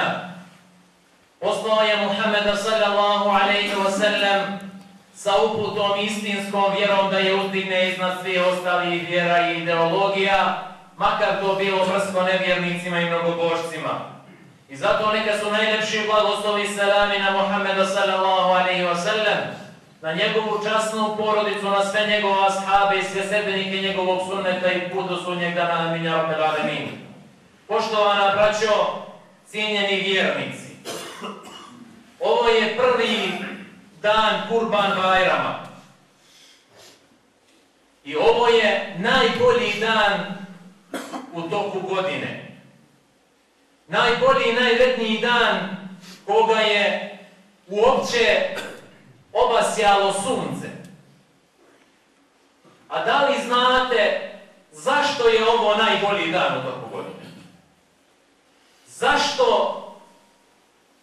imena. Poslao je Muhammeda sallallahu alaihi wa sallam sa uputom istinskom vjerom da je uzdigne iznad svih ostalih vjera i ideologija, makar to bilo vrsko nevjernicima i mnogobožcima. I zato neka su najljepši blagoslovi salami na Muhammeda sallallahu alaihi wa sallam, na njegovu časnu porodicu, na sve njegove ashabe i sve sedbenike njegovog sunneta i putu sunnjeg dana na minja. Poštovana braćo, cijenjeni vjernici, ovo je prvi dan Kurban Bajrama. I ovo je najbolji dan u toku godine najbolji i najvredniji dan koga je uopće obasjalo sunce. A da li znate zašto je ovo najbolji dan u toku godine? Zašto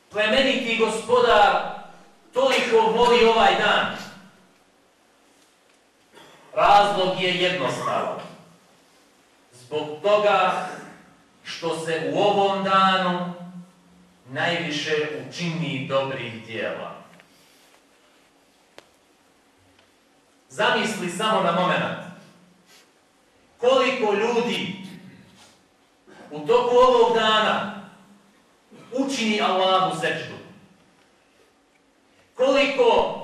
plemeniti gospodar toliko voli ovaj dan? Razlog je jednostavan. Zbog toga što se u ovom danu najviše učini dobrih dijela. Zamisli samo na moment koliko ljudi u toku ovog dana učini Allahu sečdu. Koliko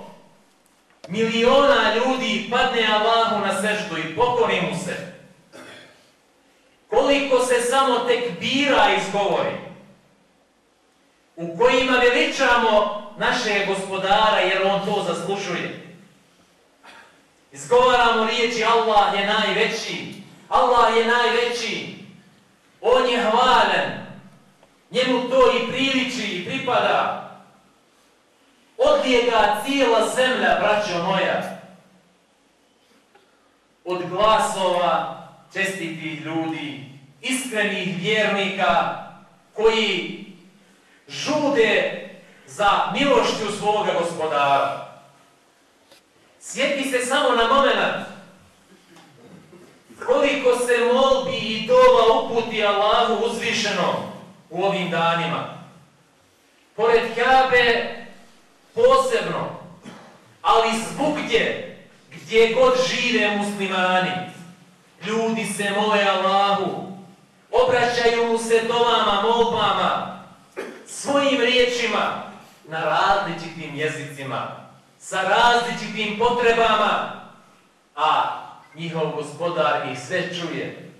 miliona ljudi padne Allahu na seždu i pokori mu se koliko se samo tek bira izgovori, u kojima veličamo našeg gospodara jer on to zaslušuje. Izgovaramo riječi Allah je najveći, Allah je najveći, On je hvalen, njemu to i priliči i pripada. Odlije ga cijela zemlja, braćo moja, od glasova čestitih ljudi, iskrenih vjernika koji žude za milošću svoga gospodara. Sjeti se samo na moment koliko se molbi i dova uputi Allahu uzvišeno u ovim danima. Pored Kabe posebno, ali zvugdje gdje god žive muslimani, ljudi se mole Allahu, obraćaju mu se domama, molbama, svojim riječima, na različitim jezicima, sa različitim potrebama, a njihov gospodar ih sve čuje.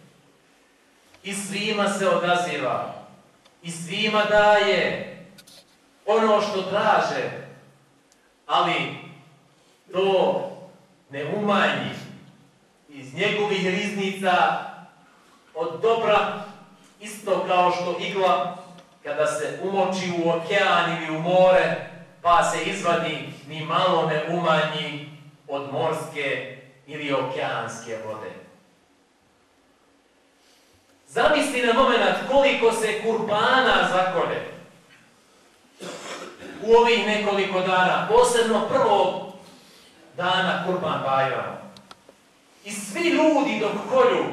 I svima se odaziva, i svima daje ono što traže, ali to ne umanji iz njegovih riznica od dobra, isto kao što igla kada se umoči u okean ili u more, pa se izvadi, ni malo ne umanji od morske ili okeanske vode. Zamisli na moment koliko se kurbana zakone u ovih nekoliko dana, posebno prvog dana kurban Bajrama. I svi ljudi dok kolju,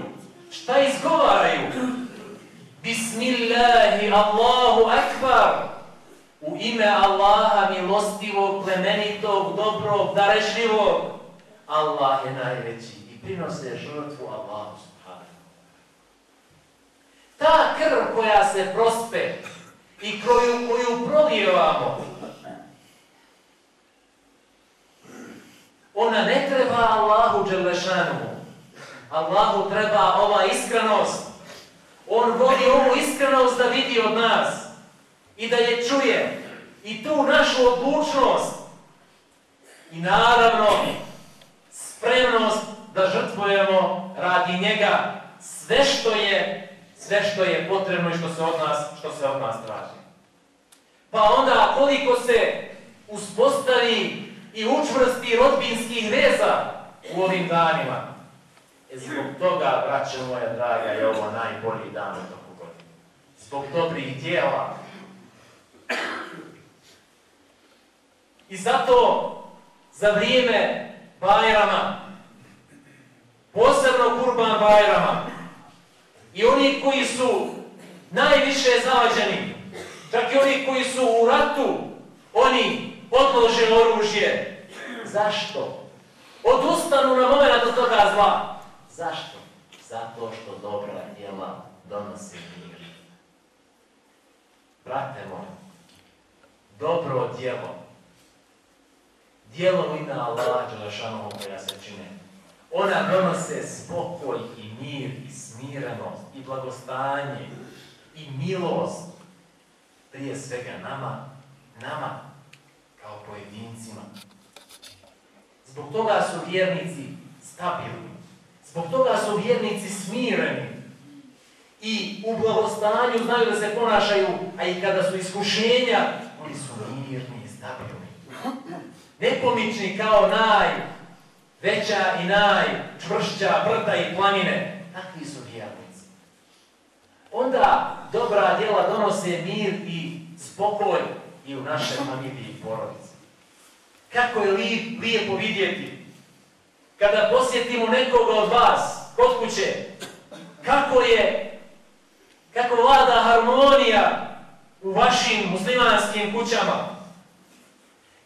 šta izgovaraju? Bismillahi, Allahu akbar. U ime Allaha milostivog, plemenitog, dobrog, darešljivog. Allah je najveći i prinose žrtvu Allahu. Ta krv koja se prospe i koju, koju prolijevamo, ona ne treba Allahu Đelešanu. Allahu treba ova iskrenost. On voli ovu iskrenost da vidi od nas i da je čuje. I tu našu odlučnost i naravno spremnost da žrtvujemo radi njega sve što je sve što je potrebno i što se od nas, što se od nas traži. Pa onda koliko se uspostavi i učvrsti rodbinskih veza u ovim danima, E zbog toga, braće moja draga, je ovo najbolji dan u toku godine. Zbog dobrih dijela. I zato za vrijeme Bajrama, posebno Kurban Bajrama, i oni koji su najviše zavađeni, čak i oni koji su u ratu, oni odlože oružje. Zašto? Odustanu na moment od toga zla. Zašto? Zato što dobra djela donosi mir. Brate moj, dobro djelo, djelo ina Allah Đelešanohu koja se čine, ona donose spokoj i mir i smirenost i blagostanje i milost prije svega nama, nama kao pojedincima. Zbog toga su vjernici stabilni. Zbog toga su vjernici smireni. I u blagostanju znaju da se ponašaju, a i kada su iskušenja, oni su mirni i stabilni. Nepomični kao najveća i najčvršća brda i planine. Takvi su vjernici. Onda dobra djela donose mir i spokoj i u naše familiji i porodice. Kako je lijepo vidjeti kada posjetimo nekoga od vas kod kuće, kako je, kako vlada harmonija u vašim muslimanskim kućama,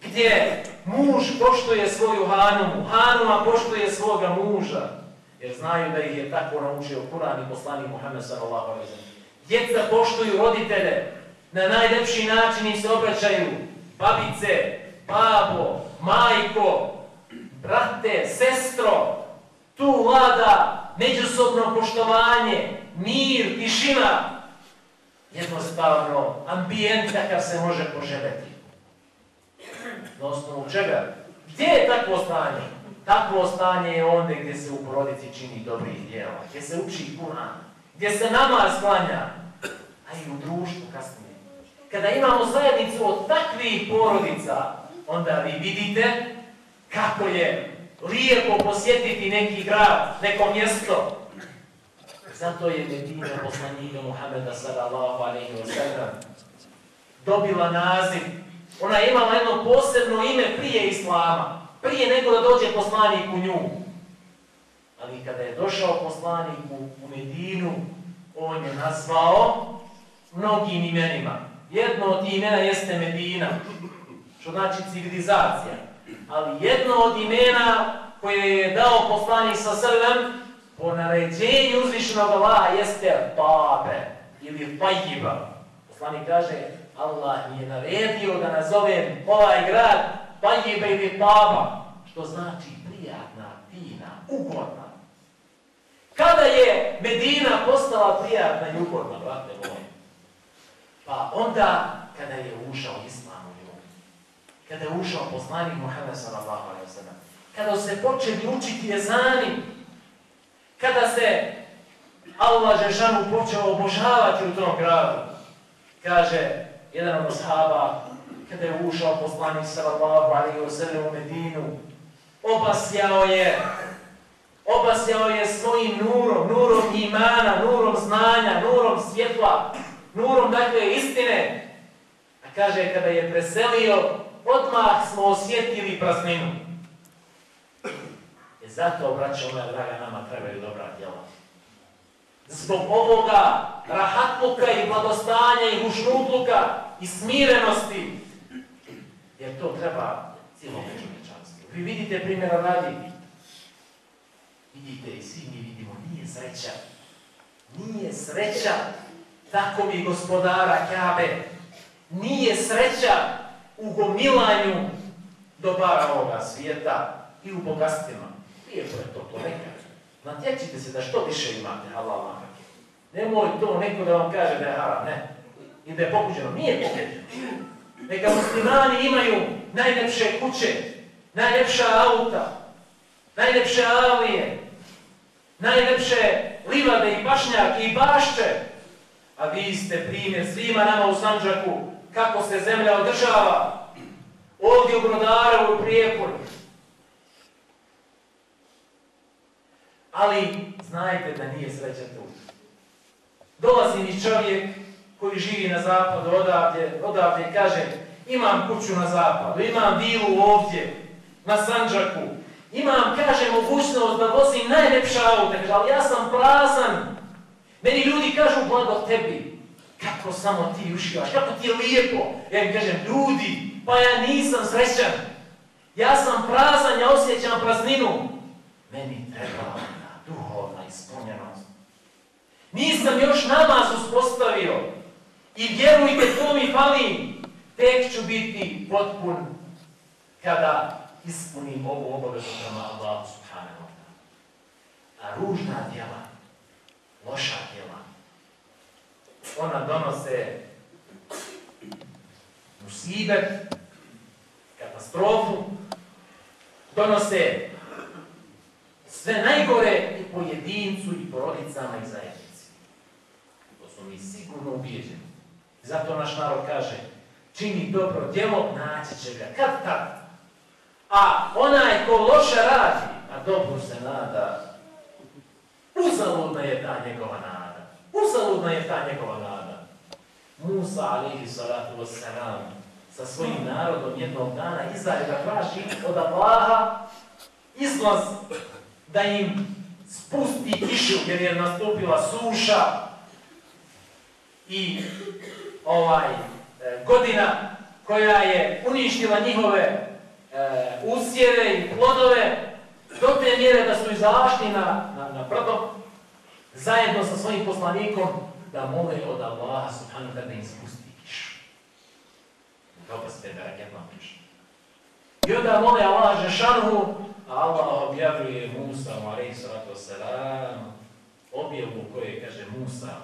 gdje muž poštuje svoju hanumu, hanuma poštuje svoga muža, jer znaju da ih je tako naučio Kur'an i poslanik Muhammed sallallahu Djeca poštuju roditelje, na najljepši način im se obraćaju. Babice, babo, majko, brate, sestro, tu vlada međusobno poštovanje, mir, tišina, jednostavno ambijent kakav se može poželjeti. Na osnovu čega? Gdje je takvo stanje? Takvo stanje je onda gdje se u porodici čini dobrih djela, gdje se uči Kur'an, gdje se nama sklanja, a i u društvu kasnije. Kada imamo zajednicu od takvih porodica, onda vi vidite kako je lijepo posjetiti neki grad, neko mjesto. Zato je Medina poslanika Muhammeda sallallahu alaihi wa sallam dobila naziv. Ona je imala jedno posebno ime prije Islama, prije nego da dođe poslanik u nju. Ali kada je došao poslanik u Medinu, on je nazvao mnogim imenima. Jedno od imena jeste Medina, što znači civilizacija. Ali jedno od imena koje je dao poslanik sa srlem, po naređenju uzvišenog Allaha jeste Babe ili Pajiba. Poslanik kaže, Allah mi je naredio da nazovem ovaj grad Pajiba ili Baba, što znači prijatna, fina, ugodna. Kada je Medina postala prijatna i ugodna, brate moji? Pa onda kada je ušao Islam u nju, kada je ušao poslanik Muhammed sallallahu alaihi sallam, kada se počeli učiti jezani, kada se Allah Žešanu počeo obožavati u tom gradu, kaže jedan od sahaba, kada je ušao poslanik sallallahu alaihi wa sallam u Medinu, obasjao je obasjao je svojim nurom, nurom imana, nurom znanja, nurom svjetla, nurom dakle istine. A kaže, kada je preselio, odmah smo osjetili prazninu. I zato, braćo moja draga, nama trebaju dobra djela. Zbog ovoga rahatluka i blagostanja i hušnutluka i smirenosti, jer to treba cijelo čovječanstvo. Vi vidite primjera radi, vidite i svi mi vidimo, nije sreća. Nije sreća tako mi gospodara Kabe. Nije sreća u gomilanju dobara ovoga svijeta i u bogatstvima. Lijepo je to, to. Natječite se da što više imate halal nakake. Nemoj to neko da vam kaže da je haram, ne. I da je pokuđeno. Nije pokuđeno. Neka muslimani imaju najljepše kuće, najljepša auta, najljepše avije, najljepše livade i pašnjake i bašče. A vi ste primjer svima nama u Sanđaku kako se zemlja održava. Ovdje u Brodaru u Prijeporu. Ali znajte da nije sreća tu. Dolazi mi čovjek koji živi na zapadu odavdje, odavdje kaže imam kuću na zapadu, imam vilu ovdje, na Sanđaku, Imam, kaže, mogućnost da vozim najljepša auta, ali ja sam prazan. Meni ljudi kažu, blago tebi, kako samo ti ušivaš, kako ti je lijepo. Ja im kažem, ljudi, pa ja nisam srećan. Ja sam prazan, ja osjećam prazninu. Meni treba Nisam još namaz uspostavio. I vjerujte, to mi fali. Tek ću biti potpun kada ispunim ovu obavezu prema Allahu subhanahu wa ta'ala. A ružna djela, loša djela, ona donose musibet, katastrofu, donose sve najgore i pojedincu i porodicama i zajednici. Su mi sigurno ubijeđeni. Zato naš narod kaže, čini dobro djelo, naći će ga. Kad tad? A onaj ko loše radi, a dobro se nada, uzaludna je ta njegova nada. Uzaludna je ta njegova nada. Musa, alihi salatu wassalam, sa svojim narodom jednog dana izađe da traži od Allaha izlaz da im spusti kišu jer je nastupila suša i ovaj e, godina koja je uništila njihove e, usjeve i plodove do te mjere da su izašli na, na, na brdo zajedno sa svojim poslanikom da mole od Allaha subhanahu da im spusti kišu. Dobro ste da raketno piše. I onda mole Allah Žešanu, a Allah objavljuje Musa, alaihi sallatu wasalam, objavu koje kaže Musa,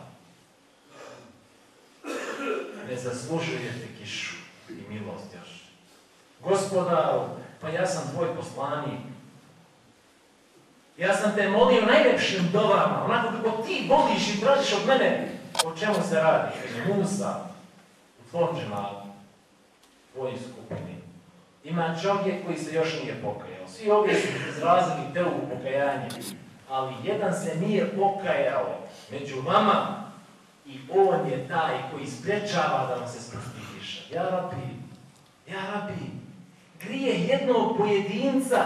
ne zaslužujete kišu i milost još. Gospodaru, pa ja sam tvoj poslanik. Ja sam te molio najlepšim dovama, onako kako ti voliš i tražiš od mene. O čemu se radi? Musa, u tvom džematu, tvojoj skupini. Ima čovjek koji se još nije pokajao. Svi ovdje su izrazili te u pokajanje, ali jedan se nije pokajao među vama i on je taj koji sprečava da vam se spusti kiša. Ja rabi, ja rabi, grije jednog pojedinca,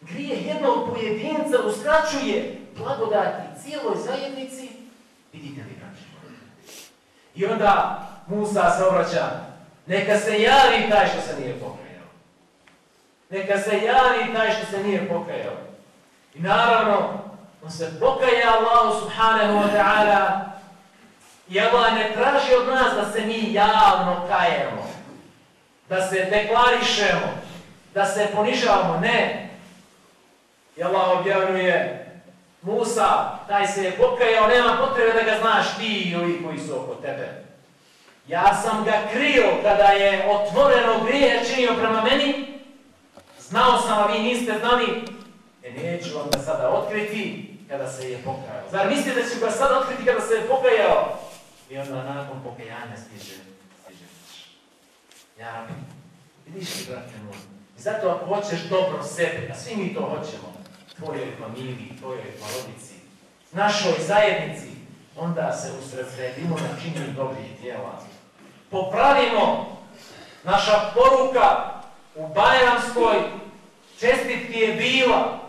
grije jednog pojedinca uskraćuje blagodati cijeloj zajednici, vidite li braći I onda Musa se obraća, neka se javi taj što se nije pokajao. Neka se javi taj što se nije pokajao. I naravno, on se pokaja Allahu subhanahu wa ta'ala i Allah ne traži od nas da se mi javno kajemo, da se deklarišemo, da se ponižavamo, ne. I Allah objavljuje Musa, taj se je pokajao, nema potrebe da ga znaš ti i ovi koji su oko tebe. Ja sam ga krio kada je otvoreno grije činio prema meni, znao sam, a vi niste znali, e neću vam ga sada otkriti kada se je pokajao. Zar mislite da ću ga sada otkriti kada se je pokajao? I onda nakon pokajanja stiže, stiže Ja, vidiš li, brate moj, zato ako hoćeš dobro sebe, a svi mi to hoćemo, tvojoj familiji, tvojoj porodici, našoj zajednici, onda se usredredimo na činjenju dobrih djela. Popravimo naša poruka u Bajramskoj čestitki je bila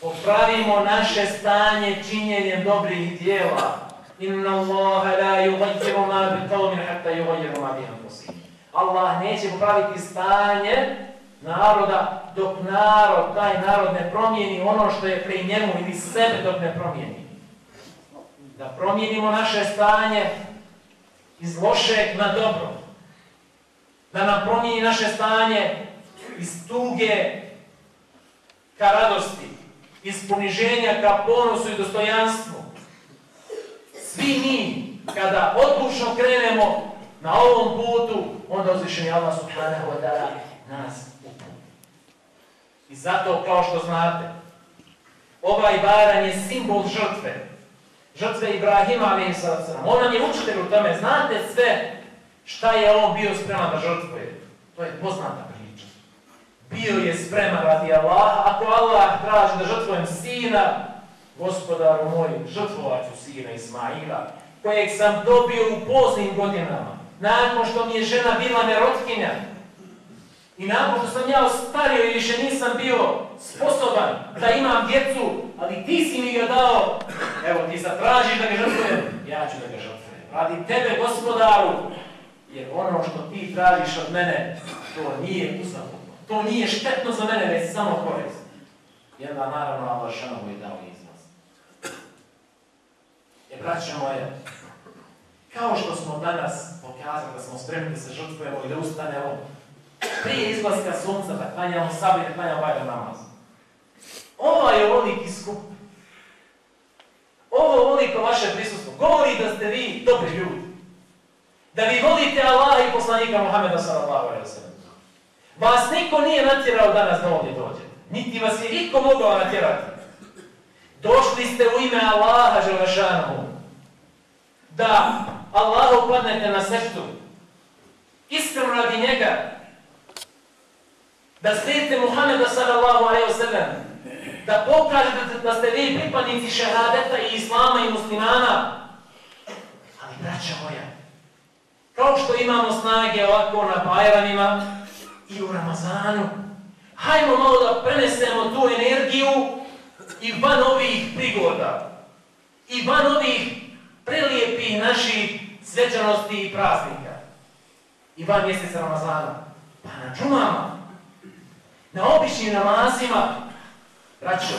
popravimo naše stanje činjenjem dobrih djela. Inna Allaha la yughayyiru ma qawmin hatta yughayyiru ma bi anfusihim. Allah neće popraviti stanje naroda dok narod, taj narod ne promijeni ono što je pri njemu ili sebe dok ne promijeni. Da promijenimo naše stanje iz lošeg na dobro. Da nam promijeni naše stanje iz tuge ka radosti, iz poniženja ka ponosu i dostojanstvu. Svi mi, kada odlučno krenemo na ovom putu, onda uzvišen je Allah subhanahu wa ta'ala nas I zato, kao što znate, ovaj baran je simbol žrtve. Žrtve Ibrahima, ali On nam je učitelj u tome. Znate sve šta je on bio spreman da žrtvuje. To je poznata priča. Bio je spreman radi Allaha. Ako Allah traži da žrtvujem sina, gospodaru moj, žrtvovat ću sina Ismaila, kojeg sam dobio u poznim godinama, nakon što mi je žena bila nerotkinja, I nakon što sam ja ostario i više nisam bio sposoban da imam djecu, ali ti si mi ga dao, evo ti sad tražiš da ga žrtvujem, ja ću da ga žrtvujem. Radi tebe, gospodaru, jer ono što ti tražiš od mene, to nije uzavutno. To nije štetno za mene, već samo korist. I onda naravno Allah šanovo je dao izlaz. Jer, braće moje, kao što smo danas pokazali da smo spremni da se žrtvujemo i da ustanemo prije izlaska sunca, da klanjamo sabi, da klanjamo bajda namaz. Ovo je ovoliki skup. Ovo ovoliko vaše prisustvo. Govori da ste vi dobri ljudi. Da vi volite Allaha i poslanika Muhammeda sallallahu alaihi sallam. Vas niko nije natjerao danas da ovdje dođe. Niti vas je niko mogao natjerati. Došli ste u ime Allaha Želešanohu. Da Allahu padnete na seštu. Iskreno radi njega. Da slijedite Muhammeda sallallahu alaihi wa sallam. Da pokažete da ste vi pripadnici šehadeta i islama i muslimana. Ali braća moja, kao što imamo snage ovako na Bajranima i u Ramazanu, hajmo malo da prenesemo tu energiju i van ovih prigoda, i van ovih prelijepih naših svečanosti i praznika, i van mjeseca Ramazana, pa na džumama, na običnim namazima, braćo,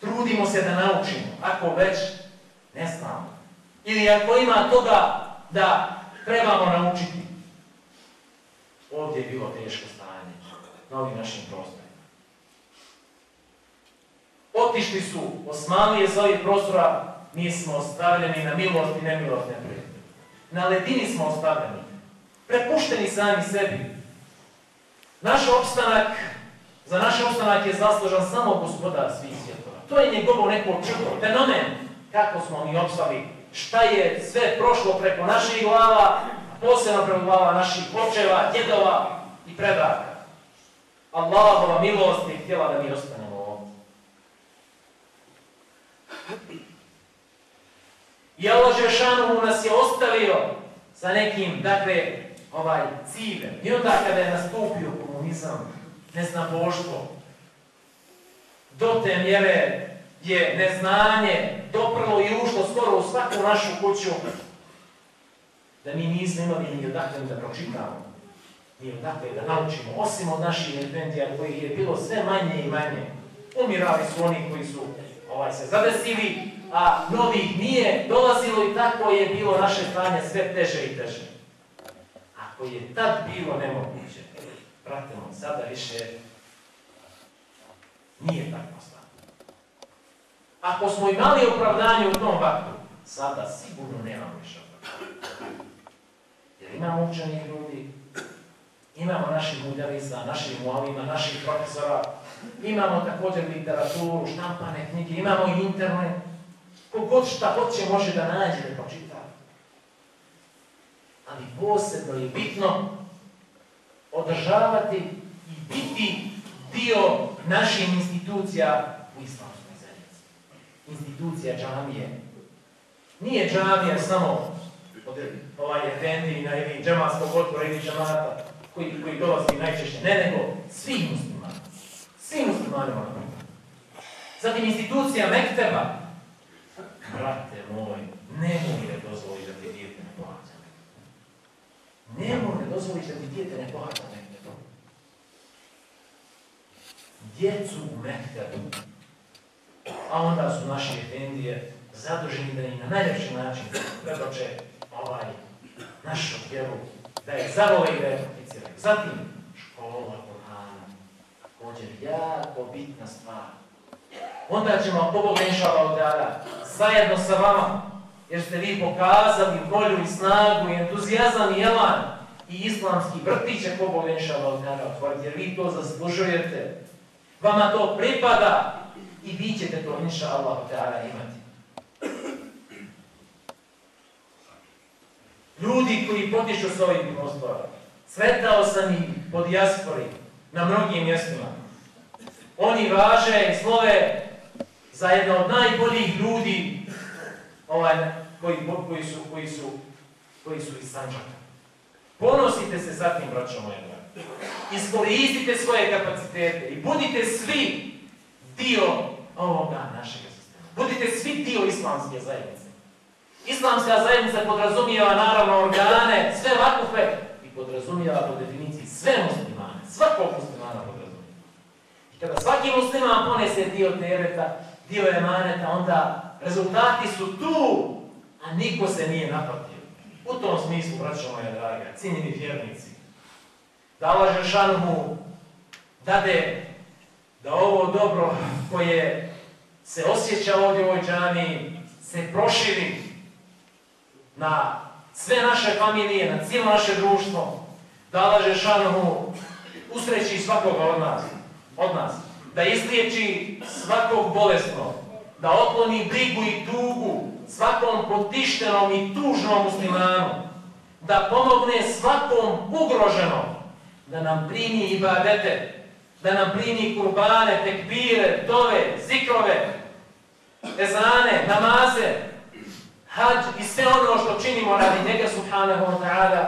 trudimo se da naučimo, ako već ne znamo. Ili ako ima toga da trebamo naučiti. Ovdje je bilo teško stanje na ovim našim prostorima. Otišli su Osmanlije za ovih prostora, mi smo ostavljeni na milost i nemilost neprijatelja. Na ledini smo ostavljeni, prepušteni sami sebi. Naš opstanak, za naš opstanak je zaslužan samo gospodar svih svjetova. To je njegovo neko čudo, fenomen kako smo mi opstali, šta je sve prošlo preko naših glava, posebno preko glava naših očeva, djedova i predaka. Allahova milost je htjela da mi ostanemo ovdje. I Allah Žešanu nas je ostavio sa nekim, dakle, ovaj ciljem. I onda kada je nastupio komunizam, neznaboštvo, do te mjere je neznanje doprlo i ušlo skoro u svaku našu kuću, da mi nismo imali ni odakle da pročitamo, ni odakle da naučimo, osim od naših eventija kojih je bilo sve manje i manje. Umirali su oni koji su ovaj, se zadesili, a novih nije dolazilo i tako je bilo naše stanje sve teže i teže. Ako je tad bilo nemoguće, pratimo, sada više nije tako stanje. Ako smo imali opravdanje u tom vaktu, sada sigurno nemamo više opravdanje. Jer imamo učenih ljudi, imamo naših mudarisa, naših mualima, naših profesora, imamo također literaturu, štampane knjige, imamo i internet. Kogod šta hoće može da nađe da pročita. Ali posebno je bitno održavati i biti dio naših institucija u islamskoj zajednici. Institucija džamije. Nije džamija samo od ovaj efendina ili džemalskog odbora ili džamata koji, koji dolazi najčešće, ne nego svi muslimani. Svi muslimani. Zatim institucija Mekteba. Brate moj, nemoj ne dozvoli da ti dijete ne pohađa. Nemoj ne dozvoli da ti dijete ne pohađa Mekteba. Djecu u Mektebu. A onda su naše efendije zaduženi da im na najljepši način predoče ovaj našu vjeru, da je zavole i da je. Zatim, škola Kur'ana, također jako bitna stvar. Onda ćemo pomoći inšala odara, zajedno sa vama, jer ste vi pokazali volju i snagu i entuzijazam i elan i islamski vrtić će pobog inšala odara otvoriti, jer vi to zaslužujete. Vama to pripada i vi ćete to inšala odara imati. Ljudi koji potiču s ovih prostora. Sretao sam ih po dijaspori na mnogim mjestima. Oni važe i slove za jedno od najboljih ljudi ovaj, koji, koji, su, koji, su, koji su iz Sanđaka. Ponosite se sa tim, braćo moje iskoristite svoje kapacitete i budite svi dio ovoga našeg sistema. Budite svi dio islamske zajednice. Islamska zajednica podrazumijeva naravno organe, sve vakufe i podrazumijeva po definiciji sve muslimane, svakog muslimana podrazumijeva. I kada svaki musliman ponese dio tereta, dio emaneta, onda rezultati su tu, a niko se nije napatio. U tom smislu, braćo moja draga, cijenjeni vjernici, da Allah Žešanmu dade da ovo dobro koje se osjeća ovdje u ovoj džani se proširi na sve naše familije, na cijelo naše društvo, da Allah Žešanmu usreći svakoga od nas, od nas, da izliječi svakog bolesnog, da otkloni brigu i tugu svakom potištenom i tužnom muslimanu, da pomogne svakom ugroženom, da nam primi ibadete, da nam primi kurbane, tekbire, dove, zikrove, ezane, namaze, hađ i sve ono što činimo radi njega subhanahu wa ta'ala,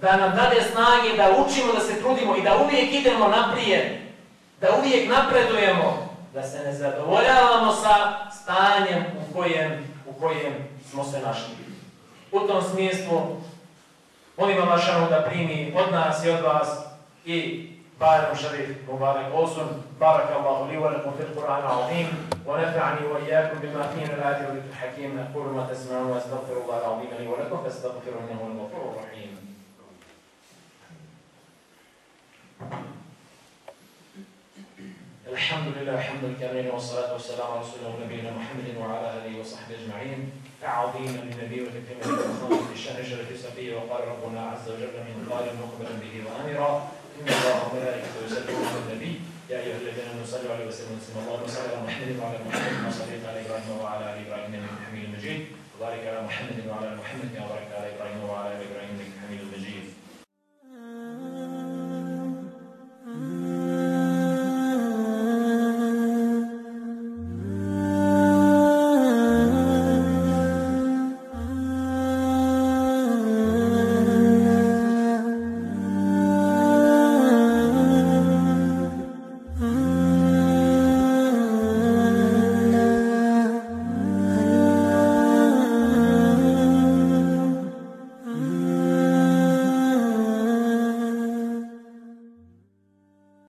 da nam dade snage da učimo, da se trudimo i da uvijek idemo naprijed, da uvijek napredujemo, da se ne zadovoljavamo sa stanjem u kojem, u kojem smo se našli. U tom smislu molimo Allahšanu da primi od nas i od vas i Bajram Šarif Mubarak Osun, Barak Allahu li wa lakum fil Qur'an azim, wa nafa'ani wa iyyakum bima fihi min al-ayati wa dhikr hakim, aqulu ma tasma'un wa astaghfirullaha al-azim li wa lakum fastaghfiruhu al-ghafurur. الحمد لله حمد الكريم والصلاة والسلام على رسول الله نبينا محمد وعلى آله وصحبه أجمعين. أعظيم للنبي وتكريم الإخوان في الشأن الشرف سقيه وقال ربنا عز وجل من قال مقبلا به وآمرا إن الله وملائكته يسلمون على النبي. يا أيها الذين آمنوا صلوا عليه وسلموا تسليما. اللهم صل على محمد وعلى محمد كما صليت على إبراهيم وعلى آل إبراهيم إنك حميد مجيد. وبارك على محمد وعلى محمد كما باركت على إبراهيم وعلى آل إبراهيم إنك حميد مجيد.